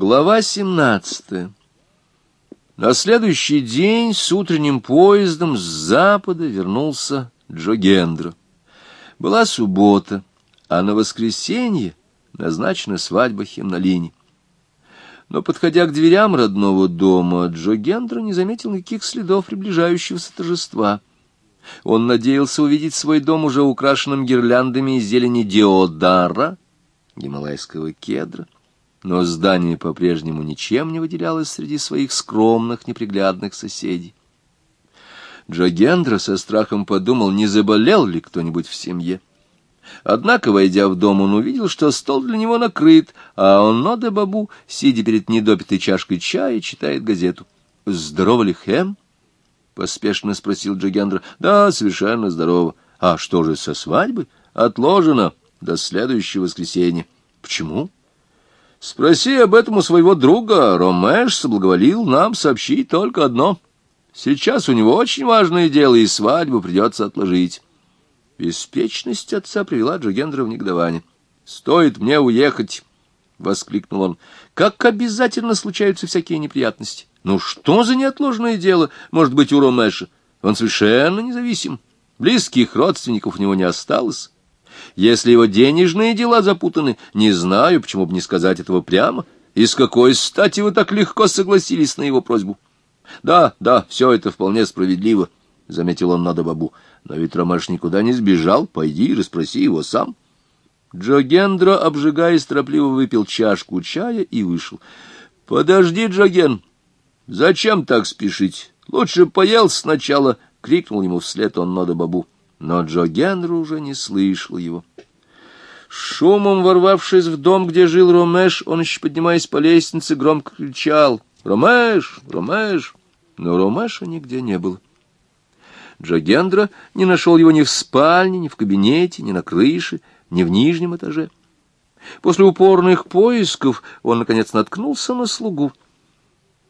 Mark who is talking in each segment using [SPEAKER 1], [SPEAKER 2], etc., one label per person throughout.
[SPEAKER 1] Глава 17 На следующий день с утренним поездом с запада вернулся Джогендро. Была суббота, а на воскресенье назначена свадьба Химнолини. Но, подходя к дверям родного дома, Джогендро не заметил никаких следов приближающегося торжества. Он надеялся увидеть свой дом уже украшенным гирляндами из зелени диодара, гималайского кедра, но здание по-прежнему ничем не выделялось среди своих скромных, неприглядных соседей. Джогендра со страхом подумал, не заболел ли кто-нибудь в семье. Однако, войдя в дом, он увидел, что стол для него накрыт, а он, Нода Бабу, сидя перед недопитой чашкой чая, читает газету. «Здорово ли, Хэм?» — поспешно спросил Джогендра. «Да, совершенно здорово. А что же со свадьбы? Отложено до следующего воскресенья». «Почему?» Спроси об этом у своего друга. Ромеш соблаговолил нам сообщить только одно. Сейчас у него очень важное дело, и свадьбу придется отложить. Беспечность отца привела Джогендра в негодование. «Стоит мне уехать!» — воскликнул он. «Как обязательно случаются всякие неприятности! Ну что за неотложное дело, может быть, у Ромеша? Он совершенно независим. Близких родственников у него не осталось». Если его денежные дела запутаны, не знаю, почему бы не сказать этого прямо. И с какой стати вы так легко согласились на его просьбу? Да, да, все это вполне справедливо, — заметил он надо бабу. Но ведь Ромаш никуда не сбежал, пойди и расспроси его сам. Джогендро, обжигаясь, торопливо выпил чашку чая и вышел. — Подожди, Джоген, зачем так спешить? Лучше поел сначала, — крикнул ему вслед он надо бабу но Джо Генри уже не слышал его. Шумом ворвавшись в дом, где жил Ромеш, он еще поднимаясь по лестнице, громко кричал «Ромеш! Ромеш!» Но Ромеша нигде не было. Джогендра не нашел его ни в спальне, ни в кабинете, ни на крыше, ни в нижнем этаже. После упорных поисков он, наконец, наткнулся на слугу.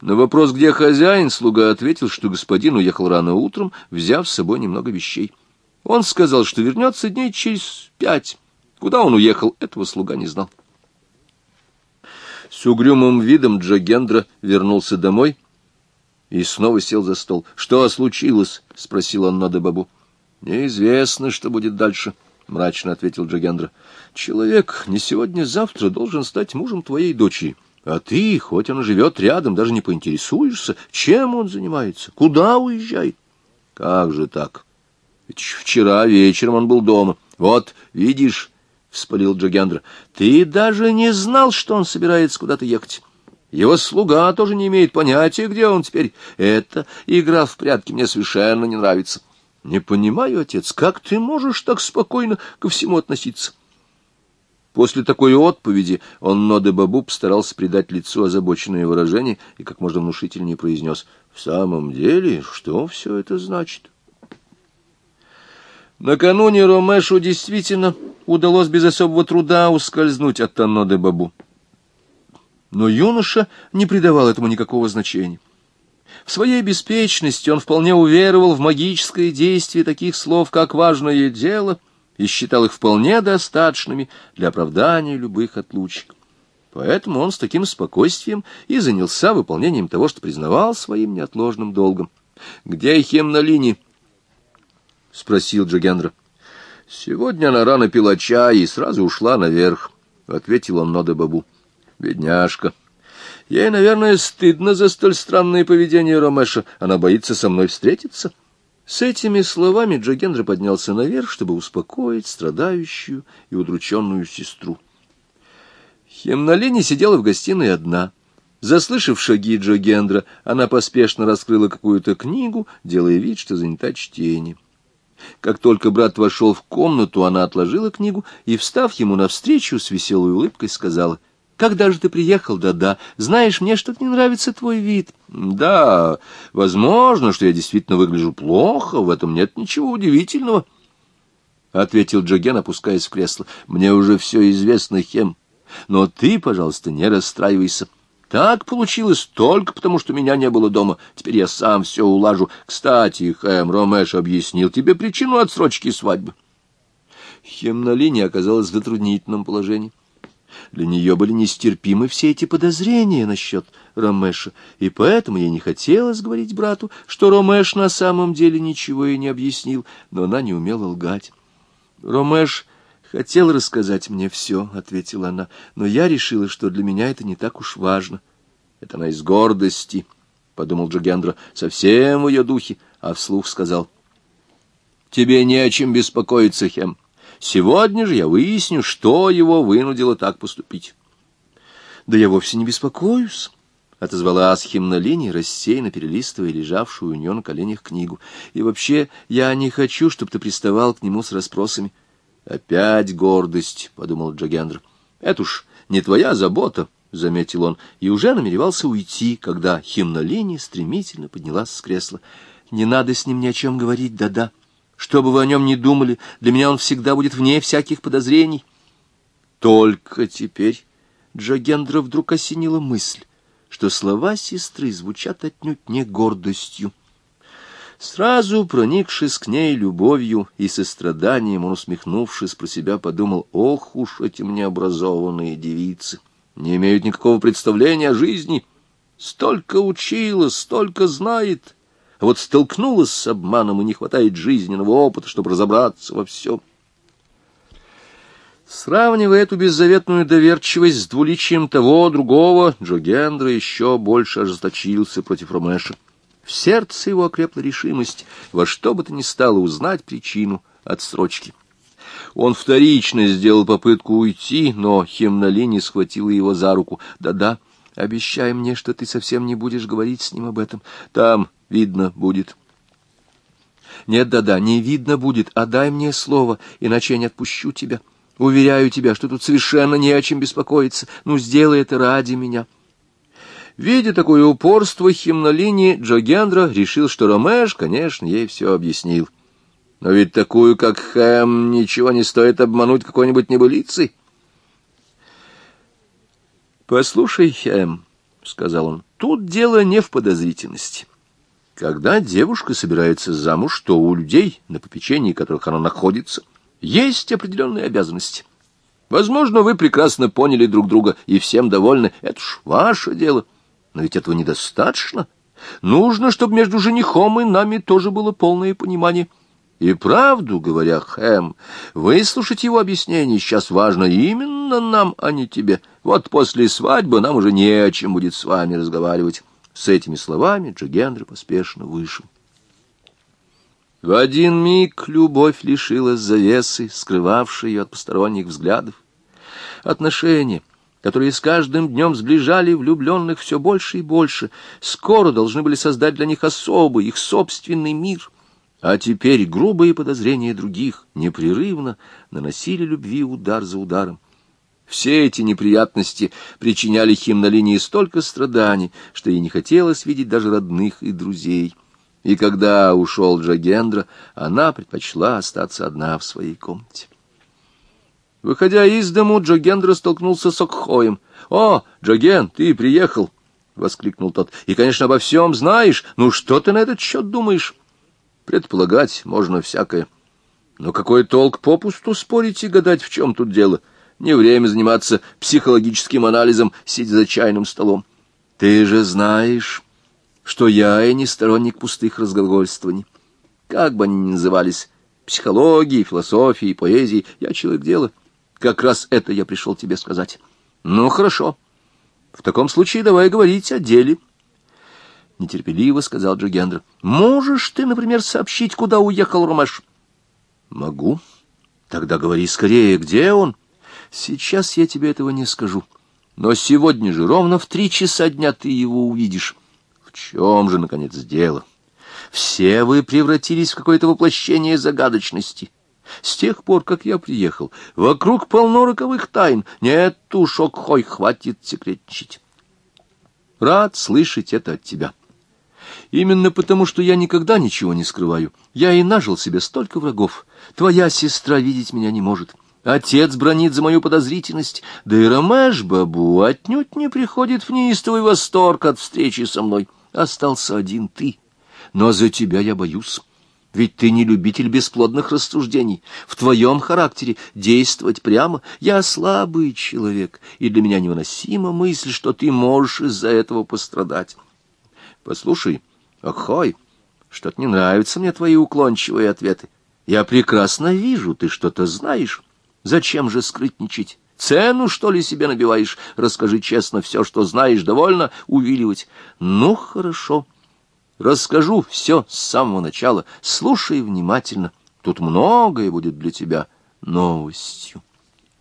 [SPEAKER 1] На вопрос, где хозяин, слуга ответил, что господин уехал рано утром, взяв с собой немного вещей. Он сказал, что вернется дней через пять. Куда он уехал, этого слуга не знал. С угрюмым видом Джогендра вернулся домой и снова сел за стол. — Что случилось? — спросил он Нада Бабу. — Неизвестно, что будет дальше, — мрачно ответил Джогендра. — Человек не сегодня-завтра должен стать мужем твоей дочери. А ты, хоть он живет рядом, даже не поинтересуешься, чем он занимается, куда уезжает. — Как же так? — ведь вчера вечером он был дома. Вот, видишь, — вспылил Джогендра, — ты даже не знал, что он собирается куда-то ехать. Его слуга тоже не имеет понятия, где он теперь. Эта игра в прятки мне совершенно не нравится. Не понимаю, отец, как ты можешь так спокойно ко всему относиться? После такой отповеди он Ноде Бабу постарался придать лицу озабоченное выражение и как можно внушительнее произнес. — В самом деле, что все это значит? — Накануне Ромешу действительно удалось без особого труда ускользнуть от Танно Бабу. Но юноша не придавал этому никакого значения. В своей беспечности он вполне уверовал в магическое действие таких слов, как «важное дело», и считал их вполне достаточными для оправдания любых отлучек. Поэтому он с таким спокойствием и занялся выполнением того, что признавал своим неотложным долгом. «Где Хемнолини?» — спросил Джогендра. — Сегодня она рано пила чай и сразу ушла наверх, — ответил он Ноде Бабу. — Бедняжка. Ей, наверное, стыдно за столь странное поведение Ромеша. Она боится со мной встретиться. С этими словами Джогендра поднялся наверх, чтобы успокоить страдающую и удрученную сестру. Хемнолини сидела в гостиной одна. Заслышав шаги Джогендра, она поспешно раскрыла какую-то книгу, делая вид, что занята чтением. Как только брат вошел в комнату, она отложила книгу и, встав ему навстречу, с веселой улыбкой сказала, «Когда же ты приехал? Да-да. Знаешь, мне что-то не нравится твой вид». «Да, возможно, что я действительно выгляжу плохо, в этом нет ничего удивительного», — ответил Джоген, опускаясь в кресло. «Мне уже все известно, Хем. Но ты, пожалуйста, не расстраивайся». Так получилось только потому, что меня не было дома. Теперь я сам все улажу. Кстати, Хэм Ромеш объяснил тебе причину отсрочки свадьбы. Хемнолиния оказалась в затруднительном положении. Для нее были нестерпимы все эти подозрения насчет Ромеша, и поэтому ей не хотелось говорить брату, что Ромеш на самом деле ничего и не объяснил, но она не умела лгать. Ромеш хотел рассказать мне все, — ответила она, — но я решила, что для меня это не так уж важно. Это она из гордости, — подумал Джогендра, — совсем в ее духе, а вслух сказал. — Тебе не о чем беспокоиться, Хем. Сегодня же я выясню, что его вынудило так поступить. — Да я вовсе не беспокоюсь. — отозвалась Химнолини, рассеянно перелистывая лежавшую у нее на коленях книгу. — И вообще я не хочу, чтобы ты приставал к нему с расспросами. — Опять гордость, — подумал Джагендр. — Это уж не твоя забота, — заметил он, и уже намеревался уйти, когда Химнолини стремительно поднялась с кресла. — Не надо с ним ни о чем говорить, да-да. Что бы вы о нем ни думали, для меня он всегда будет вне всяких подозрений. Только теперь Джагендра вдруг осенила мысль что слова сестры звучат отнюдь не гордостью. Сразу проникшись к ней любовью и состраданием, он, усмехнувшись про себя, подумал, ох уж эти необразованные девицы, не имеют никакого представления о жизни, столько училась, столько знает, а вот столкнулась с обманом и не хватает жизненного опыта, чтобы разобраться во всем. Сравнивая эту беззаветную доверчивость с двуличием того, другого, Джо Гендра еще больше ожесточился против Ромеша. В сердце его окрепла решимость во что бы то ни стало узнать причину отсрочки. Он вторично сделал попытку уйти, но Хемнолини схватила его за руку. «Да-да, обещай мне, что ты совсем не будешь говорить с ним об этом. Там видно будет». «Нет, да-да, не видно будет, а дай мне слово, иначе я не отпущу тебя». Уверяю тебя, что тут совершенно не о чем беспокоиться. Ну, сделай это ради меня. Видя такое упорство химнолинии, Джо Гендро решил, что Ромеш, конечно, ей все объяснил. Но ведь такую, как Хэм, ничего не стоит обмануть какой-нибудь небылицей. «Послушай, Хэм», — сказал он, — «тут дело не в подозрительности». Когда девушка собирается замуж, то у людей, на попечении которых она находится, — есть определенные обязанности. Возможно, вы прекрасно поняли друг друга и всем довольны. Это ж ваше дело. Но ведь этого недостаточно. Нужно, чтобы между женихом и нами тоже было полное понимание. И правду, говоря Хэм, выслушать его объяснение сейчас важно именно нам, а не тебе. Вот после свадьбы нам уже не о чем будет с вами разговаривать. С этими словами Джигендра поспешно вышел. В один миг любовь лишилась завесы, скрывавшей ее от посторонних взглядов. Отношения, которые с каждым днем сближали влюбленных все больше и больше, скоро должны были создать для них особый, их собственный мир. А теперь грубые подозрения других непрерывно наносили любви удар за ударом. Все эти неприятности причиняли Химнолинии столько страданий, что ей не хотелось видеть даже родных и друзей. И когда ушел Джагендра, она предпочла остаться одна в своей комнате. Выходя из дому, Джагендра столкнулся с Окхоем. «О, Джаген, ты приехал!» — воскликнул тот. «И, конечно, обо всем знаешь. Ну, что ты на этот счет думаешь?» «Предполагать можно всякое. Но какой толк попусту спорить и гадать, в чем тут дело? Не время заниматься психологическим анализом, сидя за чайным столом. Ты же знаешь...» что я и не сторонник пустых разглагольствований. Как бы они ни назывались, психологии, философии, поэзии, я человек дела. Как раз это я пришел тебе сказать. Ну, хорошо. В таком случае давай говорить о деле. Нетерпеливо сказал Джигендер. Можешь ты, например, сообщить, куда уехал Ромаш? Могу. Тогда говори скорее, где он? Сейчас я тебе этого не скажу. Но сегодня же ровно в три часа дня ты его увидишь. В чем же, наконец, дело? Все вы превратились в какое-то воплощение загадочности. С тех пор, как я приехал, вокруг полно роковых тайн. Нет уж, хой, хватит секретничать. Рад слышать это от тебя. Именно потому, что я никогда ничего не скрываю. Я и нажил себе столько врагов. Твоя сестра видеть меня не может. Отец бронит за мою подозрительность, да и Ромеш Бабу отнюдь не приходит в неистовый восторг от встречи со мной. Остался один ты, но за тебя я боюсь. Ведь ты не любитель бесплодных рассуждений. В твоем характере действовать прямо. Я слабый человек, и для меня невыносима мысль, что ты можешь из-за этого пострадать. Послушай, охой, что-то не нравятся мне твои уклончивые ответы. Я прекрасно вижу, ты что-то знаешь. Зачем же скрытничать? Цену, что ли, себе набиваешь? Расскажи честно все, что знаешь, довольно увиливать. Ну, хорошо. Расскажу все с самого начала. Слушай внимательно. Тут многое будет для тебя новостью.